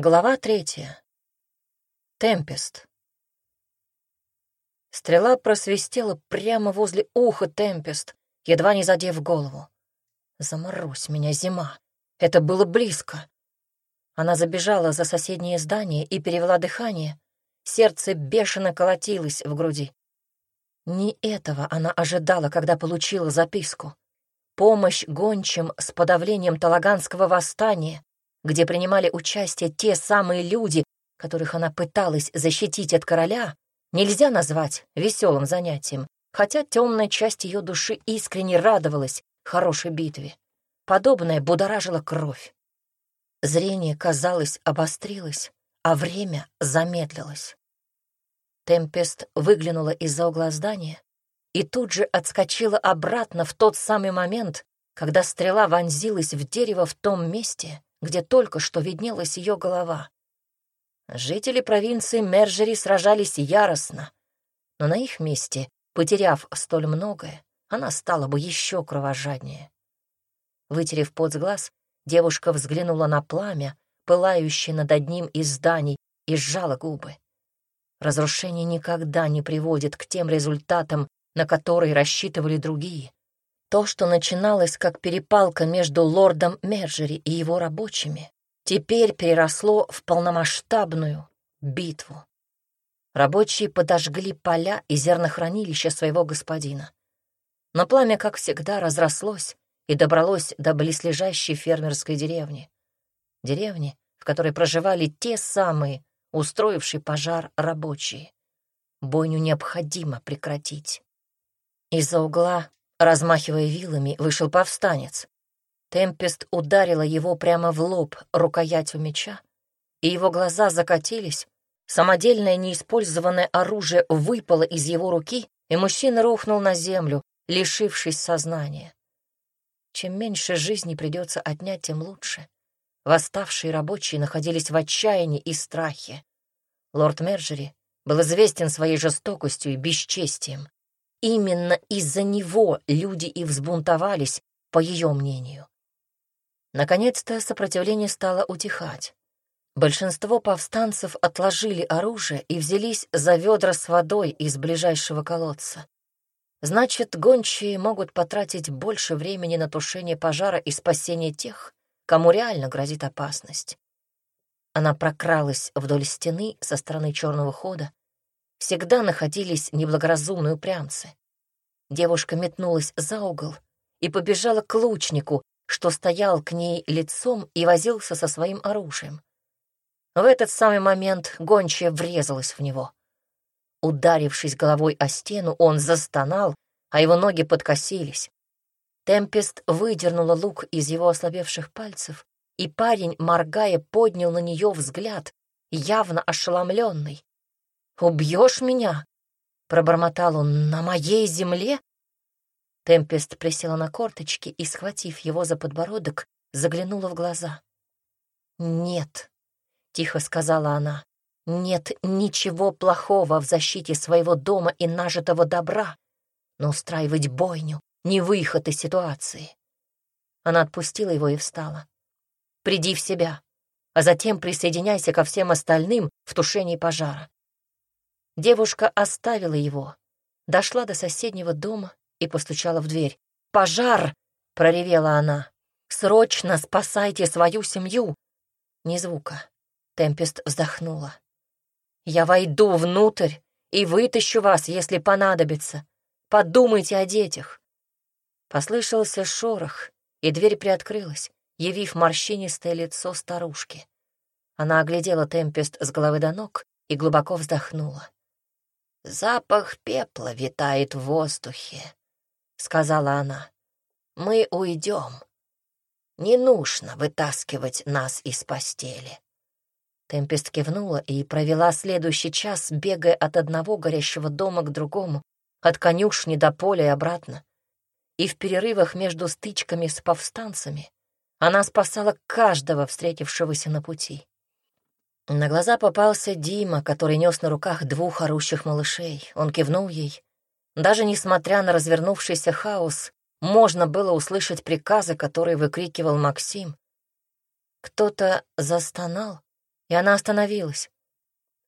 Глава третья. Темпест. Стрела просвистела прямо возле уха Темпест, едва не задев голову. Заморозь меня, зима. Это было близко. Она забежала за соседнее здание и перевела дыхание. Сердце бешено колотилось в груди. Не этого она ожидала, когда получила записку. Помощь гончим с подавлением Талаганского восстания, где принимали участие те самые люди, которых она пыталась защитить от короля, нельзя назвать веселым занятием, хотя темная часть ее души искренне радовалась хорошей битве. Подобное будоражило кровь. Зрение, казалось, обострилось, а время замедлилось. Темпест выглянула из-за угла здания и тут же отскочила обратно в тот самый момент, когда стрела вонзилась в дерево в том месте, где только что виднелась ее голова. Жители провинции Мержери сражались яростно, но на их месте, потеряв столь многое, она стала бы еще кровожаднее. Вытерев пот с глаз, девушка взглянула на пламя, пылающее над одним из зданий, и сжала губы. Разрушение никогда не приводит к тем результатам, на которые рассчитывали другие. То, что начиналось как перепалка между лордом Мерджери и его рабочими, теперь переросло в полномасштабную битву. Рабочие подожгли поля и зернохранилища своего господина. Но пламя, как всегда, разрослось и добралось до близлежащей фермерской деревни. Деревни, в которой проживали те самые, устроившие пожар рабочие. Бойню необходимо прекратить. Из-за угла Размахивая вилами, вышел повстанец. Темпест ударила его прямо в лоб рукоятью меча, и его глаза закатились, самодельное неиспользованное оружие выпало из его руки, и мужчина рухнул на землю, лишившись сознания. Чем меньше жизни придется отнять, тем лучше. Восставшие рабочие находились в отчаянии и страхе. Лорд Мерджери был известен своей жестокостью и бесчестием. Именно из-за него люди и взбунтовались, по ее мнению. Наконец-то сопротивление стало утихать. Большинство повстанцев отложили оружие и взялись за ведра с водой из ближайшего колодца. Значит, гончие могут потратить больше времени на тушение пожара и спасение тех, кому реально грозит опасность. Она прокралась вдоль стены со стороны черного хода, всегда находились неблагоразумные упрямцы. Девушка метнулась за угол и побежала к лучнику, что стоял к ней лицом и возился со своим оружием. В этот самый момент гончая врезалась в него. Ударившись головой о стену, он застонал, а его ноги подкосились. Темпест выдернула лук из его ослабевших пальцев, и парень, моргая, поднял на нее взгляд, явно ошеломленный. «Убьешь меня?» — пробормотал он. «На моей земле?» Темпест присела на корточки и, схватив его за подбородок, заглянула в глаза. «Нет», — тихо сказала она, — «нет ничего плохого в защите своего дома и нажитого добра, но устраивать бойню — не выход из ситуации». Она отпустила его и встала. «Приди в себя, а затем присоединяйся ко всем остальным в тушении пожара. Девушка оставила его, дошла до соседнего дома и постучала в дверь. «Пожар!» — проревела она. «Срочно спасайте свою семью!» Ни звука. Темпест вздохнула. «Я войду внутрь и вытащу вас, если понадобится. Подумайте о детях». Послышался шорох, и дверь приоткрылась, явив морщинистое лицо старушки. Она оглядела Темпест с головы до ног и глубоко вздохнула. «Запах пепла витает в воздухе», — сказала она. «Мы уйдем. Не нужно вытаскивать нас из постели». Темпест кивнула и провела следующий час, бегая от одного горящего дома к другому, от конюшни до поля и обратно. И в перерывах между стычками с повстанцами она спасала каждого встретившегося на пути. На глаза попался Дима, который нес на руках двух орущих малышей. Он кивнул ей. Даже несмотря на развернувшийся хаос, можно было услышать приказы, которые выкрикивал Максим. Кто-то застонал, и она остановилась,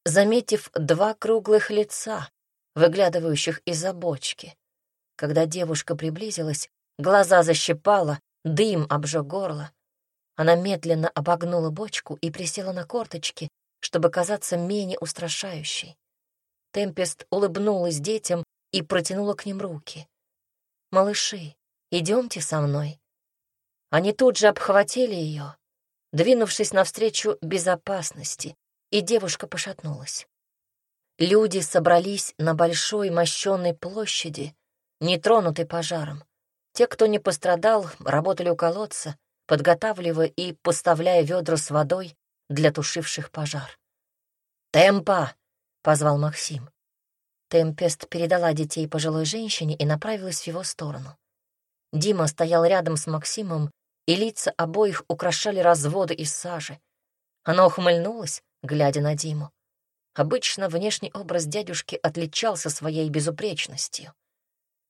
заметив два круглых лица, выглядывающих из-за бочки. Когда девушка приблизилась, глаза защипала, дым обжег горло. Она медленно обогнула бочку и присела на корточки, чтобы казаться менее устрашающей. Темпест улыбнулась детям и протянула к ним руки. «Малыши, идемте со мной». Они тут же обхватили ее, двинувшись навстречу безопасности, и девушка пошатнулась. Люди собрались на большой мощенной площади, нетронутой пожаром. Те, кто не пострадал, работали у колодца, подготавливая и поставляя ведра с водой для тушивших пожар. «Темпа!» — позвал Максим. Темпест передала детей пожилой женщине и направилась в его сторону. Дима стоял рядом с Максимом, и лица обоих украшали разводы из сажи. Она ухмыльнулась, глядя на Диму. Обычно внешний образ дядюшки отличался своей безупречностью.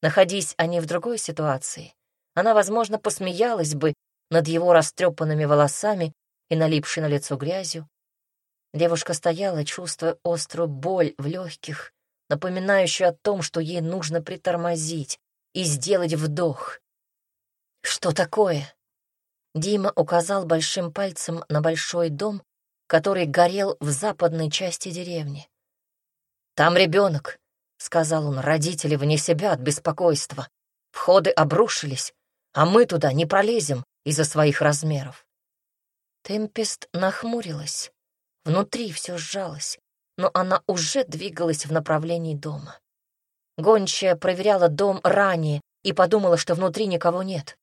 Находись они в другой ситуации, она, возможно, посмеялась бы над его растрепанными волосами и налипшей на лицо грязью. Девушка стояла, чувствуя острую боль в легких, напоминающую о том, что ей нужно притормозить и сделать вдох. «Что такое?» Дима указал большим пальцем на большой дом, который горел в западной части деревни. «Там ребенок», — сказал он, — «родители вне себя от беспокойства. Входы обрушились, а мы туда не пролезем из-за своих размеров». Темпест нахмурилась. Внутри все сжалось, но она уже двигалась в направлении дома. Гончая проверяла дом ранее и подумала, что внутри никого нет.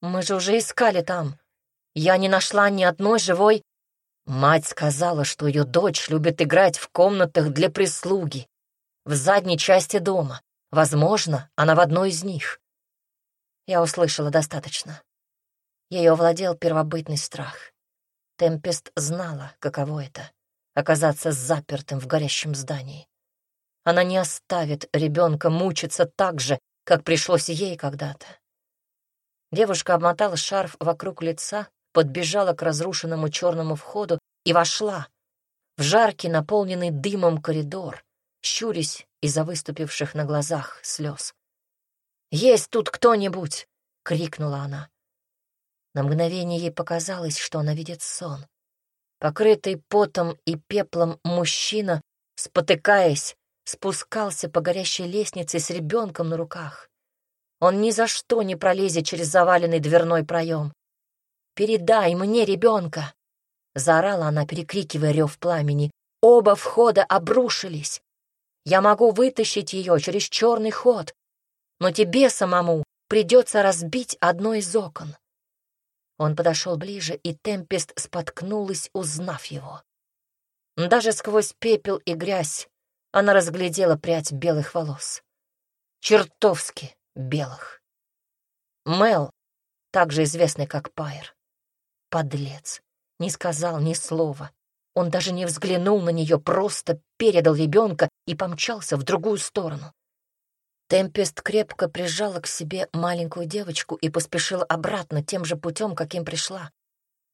«Мы же уже искали там. Я не нашла ни одной живой...» Мать сказала, что ее дочь любит играть в комнатах для прислуги, в задней части дома. Возможно, она в одной из них. Я услышала достаточно. Ее овладел первобытный страх. Темпест знала, каково это — оказаться запертым в горящем здании. Она не оставит ребенка мучиться так же, как пришлось ей когда-то. Девушка обмотала шарф вокруг лица подбежала к разрушенному черному входу и вошла в жаркий, наполненный дымом коридор, щурясь из-за выступивших на глазах слез. «Есть тут кто-нибудь!» — крикнула она. На мгновение ей показалось, что она видит сон. Покрытый потом и пеплом мужчина, спотыкаясь, спускался по горящей лестнице с ребенком на руках. Он ни за что не пролезет через заваленный дверной проем. «Передай мне ребенка!» Заорала она, перекрикивая рев пламени. «Оба входа обрушились. Я могу вытащить ее через черный ход, но тебе самому придется разбить одно из окон». Он подошел ближе, и Темпест споткнулась, узнав его. Даже сквозь пепел и грязь она разглядела прядь белых волос. Чертовски белых. Мел, также известный как Пайер. Подлец. Не сказал ни слова. Он даже не взглянул на нее, просто передал ребенка и помчался в другую сторону. Темпест крепко прижала к себе маленькую девочку и поспешила обратно тем же путем, каким пришла.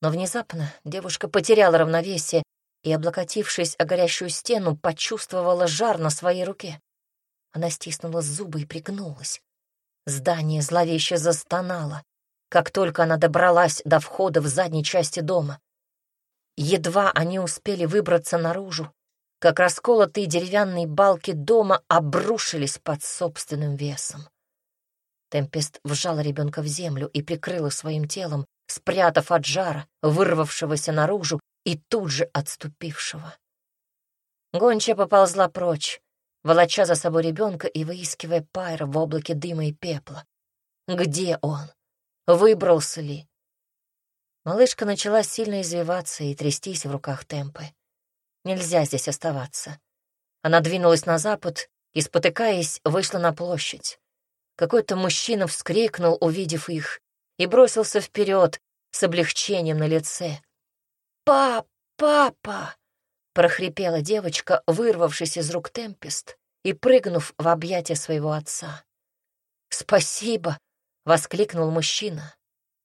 Но внезапно девушка потеряла равновесие и, облокотившись о горящую стену, почувствовала жар на своей руке. Она стиснула зубы и пригнулась. Здание зловеще застонало как только она добралась до входа в задней части дома. Едва они успели выбраться наружу, как расколотые деревянные балки дома обрушились под собственным весом. Темпест вжала ребенка в землю и прикрыла своим телом, спрятав от жара, вырвавшегося наружу и тут же отступившего. Гонча поползла прочь, волоча за собой ребенка и выискивая Пайра в облаке дыма и пепла. Где он? Выбрался ли? Малышка начала сильно извиваться и трястись в руках темпы. Нельзя здесь оставаться. Она двинулась на запад и, спотыкаясь, вышла на площадь. Какой-то мужчина вскрикнул, увидев их, и бросился вперед с облегчением на лице. «Пап, папа!» — прохрипела девочка, вырвавшись из рук Темпест и прыгнув в объятия своего отца. «Спасибо!» Воскликнул мужчина.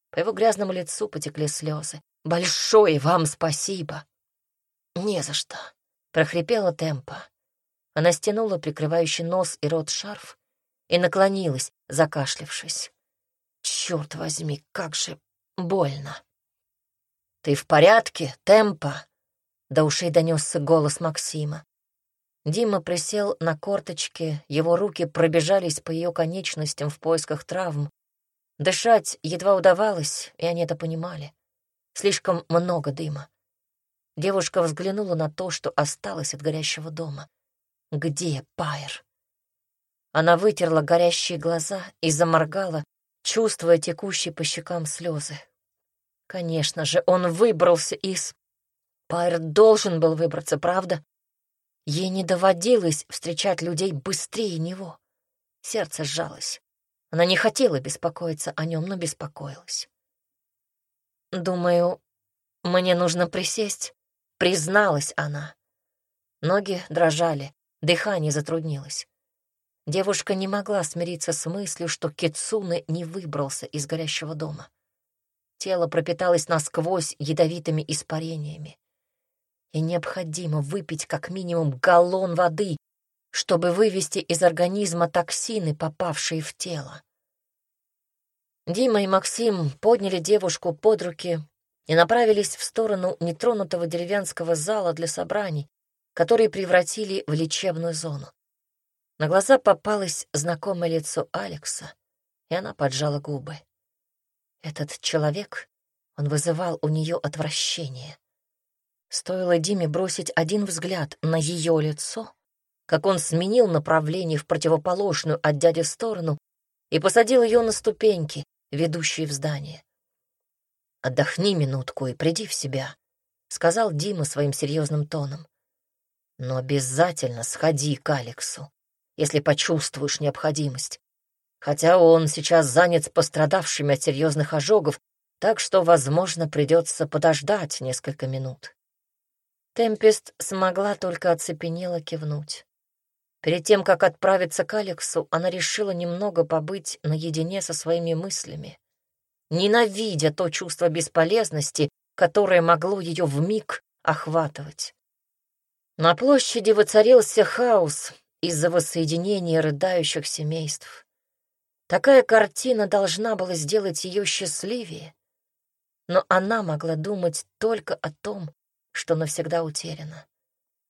По его грязному лицу потекли слезы. «Большое вам спасибо!» «Не за что», — прохрипела темпа. Она стянула прикрывающий нос и рот шарф и наклонилась, закашлявшись. Черт возьми, как же больно. «Ты в порядке, темпа?» До ушей донесся голос Максима. Дима присел на корточки, его руки пробежались по ее конечностям в поисках травм. Дышать едва удавалось, и они это понимали. Слишком много дыма. Девушка взглянула на то, что осталось от горящего дома. Где Пайер? Она вытерла горящие глаза и заморгала, чувствуя текущие по щекам слезы. Конечно же, он выбрался из... Пайер должен был выбраться, правда? Ей не доводилось встречать людей быстрее него. Сердце сжалось. Она не хотела беспокоиться о нем, но беспокоилась. «Думаю, мне нужно присесть», — призналась она. Ноги дрожали, дыхание затруднилось. Девушка не могла смириться с мыслью, что Кицуны не выбрался из горящего дома. Тело пропиталось насквозь ядовитыми испарениями. И необходимо выпить как минимум галлон воды, чтобы вывести из организма токсины, попавшие в тело. Дима и Максим подняли девушку под руки и направились в сторону нетронутого деревенского зала для собраний, который превратили в лечебную зону. На глаза попалось знакомое лицо Алекса, и она поджала губы. Этот человек, он вызывал у нее отвращение. Стоило Диме бросить один взгляд на ее лицо, как он сменил направление в противоположную от дяди сторону и посадил ее на ступеньки, ведущие в здание. «Отдохни минутку и приди в себя», — сказал Дима своим серьезным тоном. «Но обязательно сходи к Алексу, если почувствуешь необходимость хотя он сейчас занят пострадавшими от серьезных ожогов, так что, возможно, придется подождать несколько минут. Темпест смогла только оцепенело кивнуть. Перед тем, как отправиться к Алексу, она решила немного побыть наедине со своими мыслями, ненавидя то чувство бесполезности, которое могло ее вмиг охватывать. На площади воцарился хаос из-за воссоединения рыдающих семейств. Такая картина должна была сделать ее счастливее, но она могла думать только о том, что навсегда утеряно.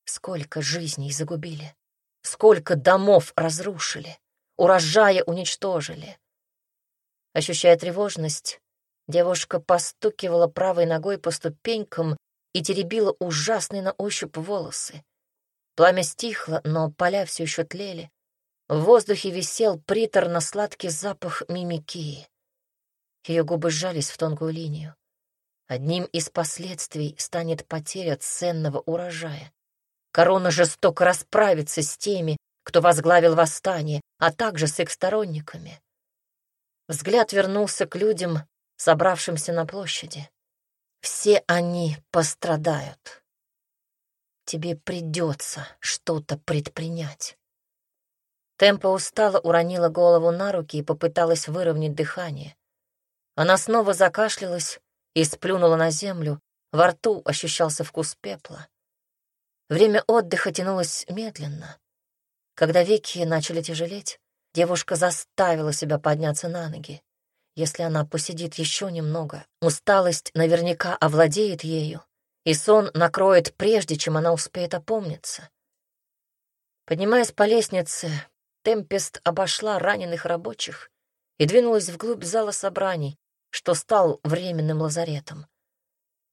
Сколько жизней загубили, сколько домов разрушили, урожая уничтожили. Ощущая тревожность, девушка постукивала правой ногой по ступенькам и теребила ужасные на ощупь волосы. Пламя стихло, но поля все еще тлели. В воздухе висел приторно-сладкий запах мимикии. Ее губы сжались в тонкую линию. Одним из последствий станет потеря ценного урожая. Корона жестоко расправится с теми, кто возглавил восстание, а также с их сторонниками. Взгляд вернулся к людям, собравшимся на площади. Все они пострадают. Тебе придется что-то предпринять. Темпа устало уронила голову на руки и попыталась выровнять дыхание. Она снова закашлялась и сплюнула на землю, во рту ощущался вкус пепла. Время отдыха тянулось медленно. Когда веки начали тяжелеть, девушка заставила себя подняться на ноги. Если она посидит еще немного, усталость наверняка овладеет ею, и сон накроет прежде, чем она успеет опомниться. Поднимаясь по лестнице, Темпест обошла раненых рабочих и двинулась вглубь зала собраний, что стал временным лазаретом.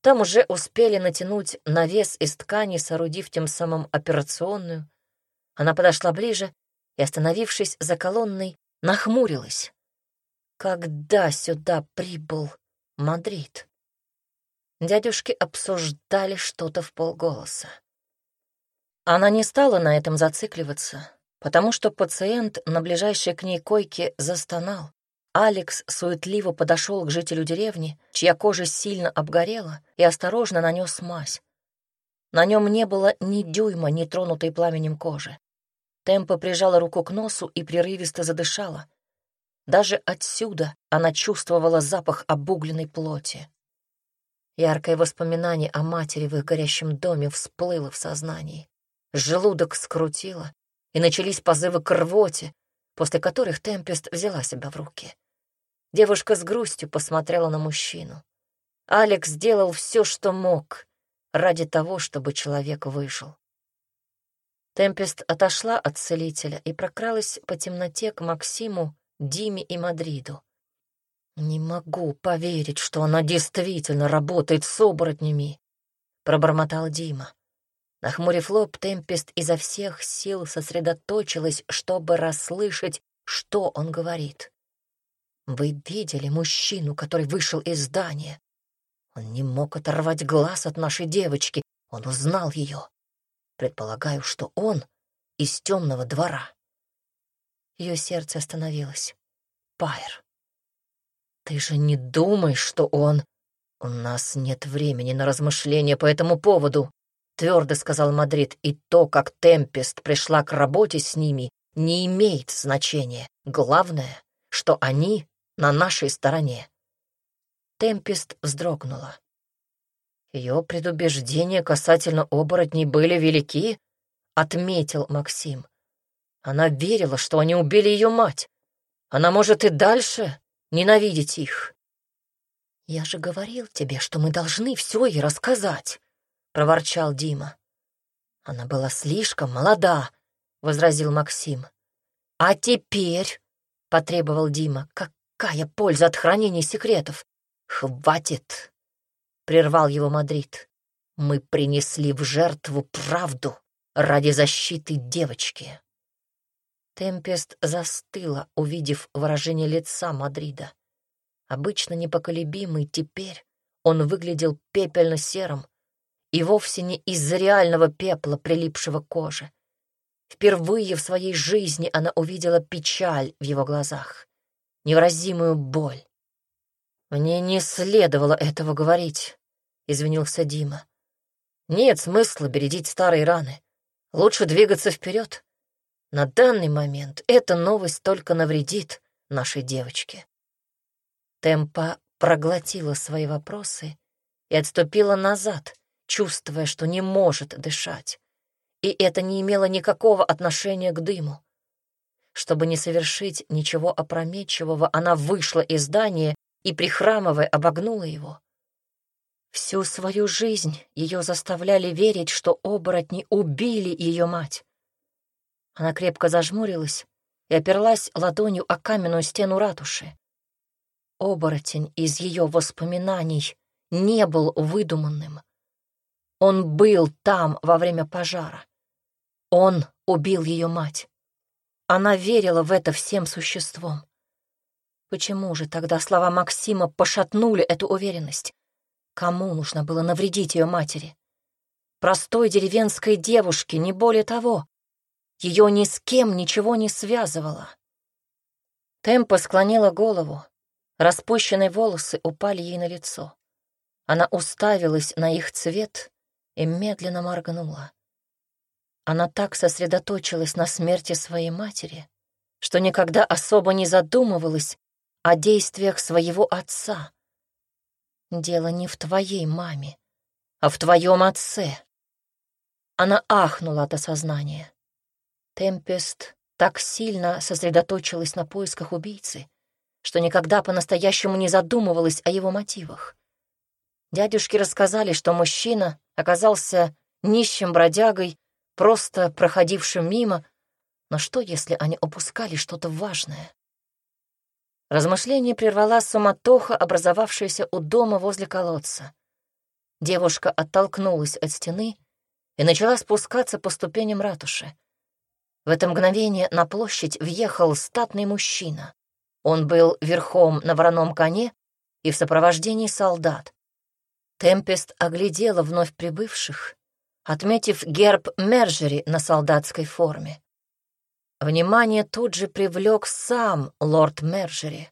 Там уже успели натянуть навес из ткани, соорудив тем самым операционную. Она подошла ближе и, остановившись за колонной, нахмурилась. Когда сюда прибыл Мадрид? Дядюшки обсуждали что-то в полголоса. Она не стала на этом зацикливаться, потому что пациент на ближайшей к ней койке застонал. Алекс суетливо подошел к жителю деревни, чья кожа сильно обгорела, и осторожно нанес мазь. На нем не было ни дюйма, ни тронутой пламенем кожи. Темпа прижала руку к носу и прерывисто задышала. Даже отсюда она чувствовала запах обугленной плоти. Яркое воспоминание о матери в их горящем доме всплыло в сознании. Желудок скрутило, и начались позывы к рвоте, после которых Темпест взяла себя в руки. Девушка с грустью посмотрела на мужчину. Алекс сделал все, что мог, ради того, чтобы человек выжил. Темпест отошла от целителя и прокралась по темноте к Максиму, Диме и Мадриду. «Не могу поверить, что она действительно работает с оборотнями», — пробормотал Дима. Нахмурив лоб, Темпест изо всех сил сосредоточилась, чтобы расслышать, что он говорит. «Вы видели мужчину, который вышел из здания? Он не мог оторвать глаз от нашей девочки, он узнал ее. Предполагаю, что он из темного двора». Ее сердце остановилось. Пайр. «Ты же не думаешь, что он...» «У нас нет времени на размышления по этому поводу», — твердо сказал Мадрид, «и то, как Темпест пришла к работе с ними, не имеет значения. Главное, что они на нашей стороне». Темпест вздрогнула. Ее предубеждения касательно оборотней были велики, — отметил Максим. Она верила, что они убили ее мать. Она может и дальше ненавидеть их. «Я же говорил тебе, что мы должны все ей рассказать», — проворчал Дима. «Она была слишком молода», — возразил Максим. «А теперь», — потребовал Дима, — «какая польза от хранения секретов?» «Хватит», — прервал его Мадрид. «Мы принесли в жертву правду ради защиты девочки». Темпест застыла, увидев выражение лица Мадрида. Обычно непоколебимый, теперь он выглядел пепельно-серым и вовсе не из-за реального пепла, прилипшего к коже. Впервые в своей жизни она увидела печаль в его глазах, невыразимую боль. «Мне не следовало этого говорить», — извинился Дима. «Нет смысла бередить старые раны. Лучше двигаться вперед. На данный момент эта новость только навредит нашей девочке. Темпа проглотила свои вопросы и отступила назад, чувствуя, что не может дышать. И это не имело никакого отношения к дыму. Чтобы не совершить ничего опрометчивого, она вышла из здания и, прихрамывая, обогнула его. Всю свою жизнь ее заставляли верить, что оборотни убили ее мать. Она крепко зажмурилась и оперлась ладонью о каменную стену ратуши. Оборотень из ее воспоминаний не был выдуманным. Он был там во время пожара. Он убил ее мать. Она верила в это всем существом. Почему же тогда слова Максима пошатнули эту уверенность? Кому нужно было навредить ее матери? Простой деревенской девушке, не более того. Ее ни с кем ничего не связывало. Темпа склонила голову. Распущенные волосы упали ей на лицо. Она уставилась на их цвет и медленно моргнула. Она так сосредоточилась на смерти своей матери, что никогда особо не задумывалась о действиях своего отца. Дело не в твоей маме, а в твоем отце. Она ахнула от осознания. Темпест так сильно сосредоточилась на поисках убийцы, что никогда по-настоящему не задумывалась о его мотивах. Дядюшки рассказали, что мужчина оказался нищим бродягой, просто проходившим мимо, но что, если они упускали что-то важное? Размышление прервала суматоха, образовавшаяся у дома возле колодца. Девушка оттолкнулась от стены и начала спускаться по ступеням ратуши. В это мгновение на площадь въехал статный мужчина. Он был верхом на вороном коне и в сопровождении солдат. Темпест оглядела вновь прибывших, отметив герб Мержери на солдатской форме. Внимание тут же привлек сам лорд Мержери,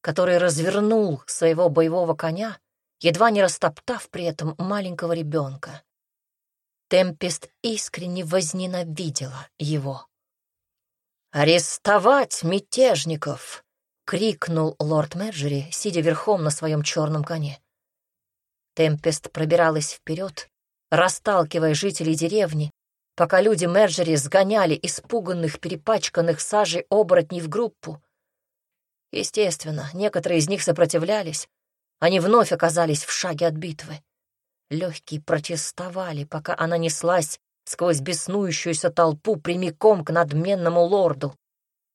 который развернул своего боевого коня, едва не растоптав при этом маленького ребенка. Темпест искренне возненавидела его. «Арестовать мятежников!» — крикнул лорд Мерджери, сидя верхом на своем черном коне. Темпест пробиралась вперед, расталкивая жителей деревни, пока люди Мерджери сгоняли испуганных, перепачканных сажей оборотней в группу. Естественно, некоторые из них сопротивлялись, они вновь оказались в шаге от битвы. Легкие протестовали, пока она неслась сквозь беснующуюся толпу прямиком к надменному лорду.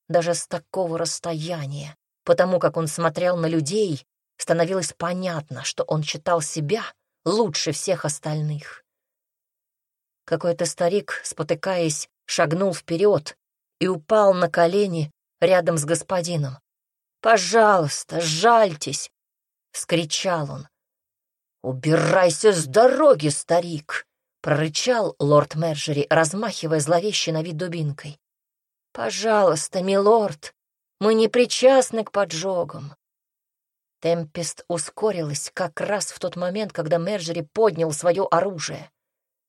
Даже с такого расстояния, потому как он смотрел на людей, становилось понятно, что он считал себя лучше всех остальных. Какой-то старик, спотыкаясь, шагнул вперед и упал на колени рядом с господином. «Пожалуйста, жальтесь!» — вскричал он. «Убирайся с дороги, старик!» — прорычал лорд Мерджери, размахивая зловеще на вид дубинкой. «Пожалуйста, милорд, мы не причастны к поджогам». Темпест ускорилась как раз в тот момент, когда Мерджери поднял свое оружие.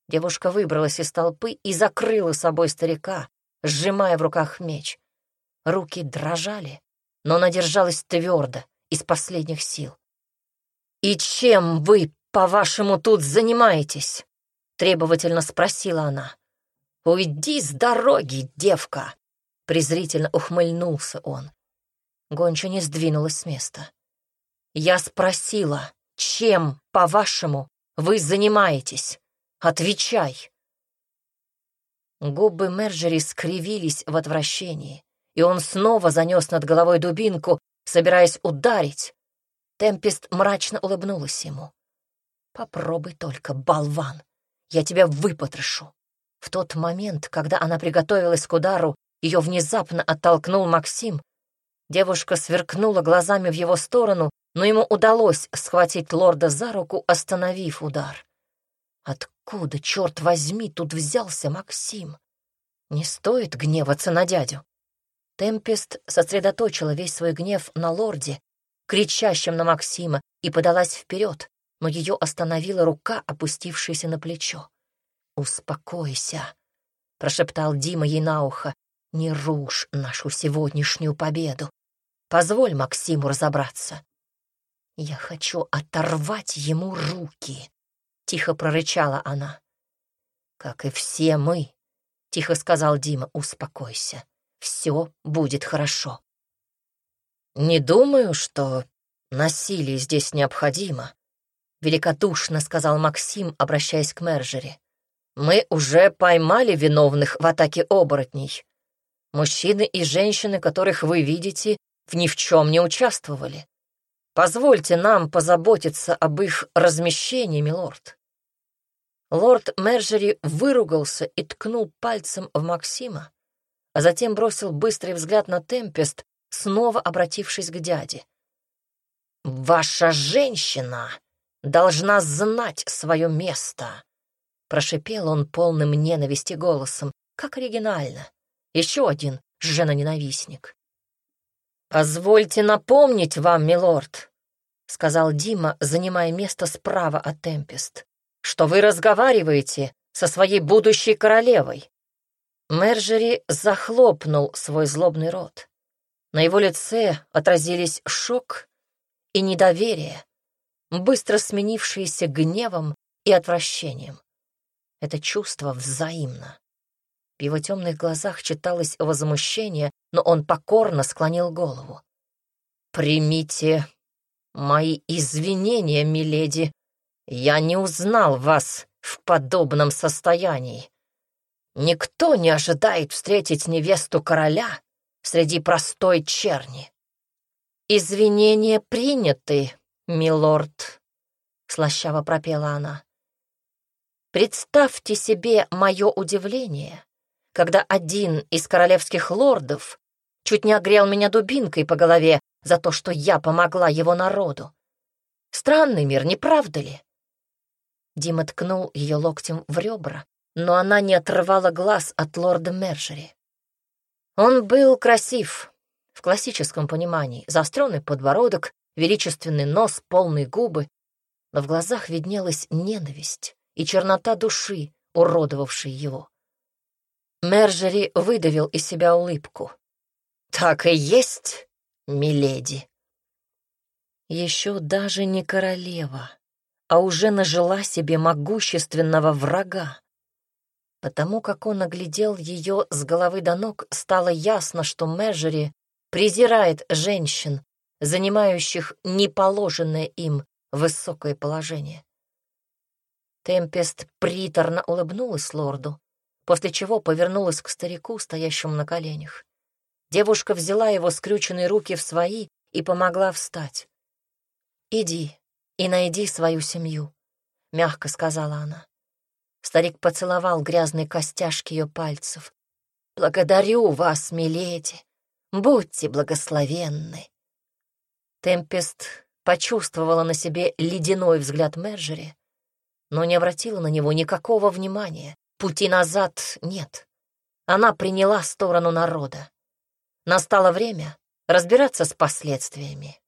Девушка выбралась из толпы и закрыла собой старика, сжимая в руках меч. Руки дрожали, но она держалась твердо, из последних сил. «И чем вы, по-вашему, тут занимаетесь?» — требовательно спросила она. «Уйди с дороги, девка!» — презрительно ухмыльнулся он. Гонча не сдвинулась с места. «Я спросила, чем, по-вашему, вы занимаетесь? Отвечай!» Губы Мерджери скривились в отвращении, и он снова занес над головой дубинку, собираясь ударить, Темпест мрачно улыбнулась ему. «Попробуй только, болван, я тебя выпотрошу». В тот момент, когда она приготовилась к удару, ее внезапно оттолкнул Максим. Девушка сверкнула глазами в его сторону, но ему удалось схватить лорда за руку, остановив удар. Откуда, черт возьми, тут взялся Максим? Не стоит гневаться на дядю. Темпест сосредоточила весь свой гнев на лорде, кричащим на Максима, и подалась вперед, но ее остановила рука, опустившаяся на плечо. «Успокойся», — прошептал Дима ей на ухо, — «не рушь нашу сегодняшнюю победу. Позволь Максиму разобраться». «Я хочу оторвать ему руки», — тихо прорычала она. «Как и все мы», — тихо сказал Дима, — «успокойся. Все будет хорошо». «Не думаю, что насилие здесь необходимо», — великодушно сказал Максим, обращаясь к Мержере. «Мы уже поймали виновных в атаке оборотней. Мужчины и женщины, которых вы видите, в ни в чем не участвовали. Позвольте нам позаботиться об их размещении, милорд». Лорд Мержери выругался и ткнул пальцем в Максима, а затем бросил быстрый взгляд на Темпест, снова обратившись к дяде. «Ваша женщина должна знать свое место», — прошипел он полным ненависти голосом, как оригинально. Еще один женоненавистник. «Позвольте напомнить вам, милорд», — сказал Дима, занимая место справа от Темпест, «что вы разговариваете со своей будущей королевой». Мержери захлопнул свой злобный рот. На его лице отразились шок и недоверие, быстро сменившиеся гневом и отвращением. Это чувство взаимно. В его темных глазах читалось возмущение, но он покорно склонил голову. «Примите мои извинения, миледи. Я не узнал вас в подобном состоянии. Никто не ожидает встретить невесту короля среди простой черни. «Извинения приняты, милорд», — слащаво пропела она. «Представьте себе мое удивление, когда один из королевских лордов чуть не огрел меня дубинкой по голове за то, что я помогла его народу. Странный мир, не правда ли?» Дима ткнул ее локтем в ребра, но она не отрывала глаз от лорда Мерджери. Он был красив, в классическом понимании, заостренный подбородок, величественный нос, полные губы, но в глазах виднелась ненависть и чернота души, уродовавшей его. Мержери выдавил из себя улыбку. «Так и есть, миледи». Еще даже не королева, а уже нажила себе могущественного врага. Потому как он оглядел ее с головы до ног, стало ясно, что Межери презирает женщин, занимающих неположенное им высокое положение. Темпест приторно улыбнулась лорду, после чего повернулась к старику, стоящему на коленях. Девушка взяла его скрюченные руки в свои и помогла встать. «Иди и найди свою семью», — мягко сказала она. Старик поцеловал грязные костяшки ее пальцев. «Благодарю вас, миледи. Будьте благословенны». Темпест почувствовала на себе ледяной взгляд Мерджери, но не обратила на него никакого внимания. Пути назад нет. Она приняла сторону народа. Настало время разбираться с последствиями.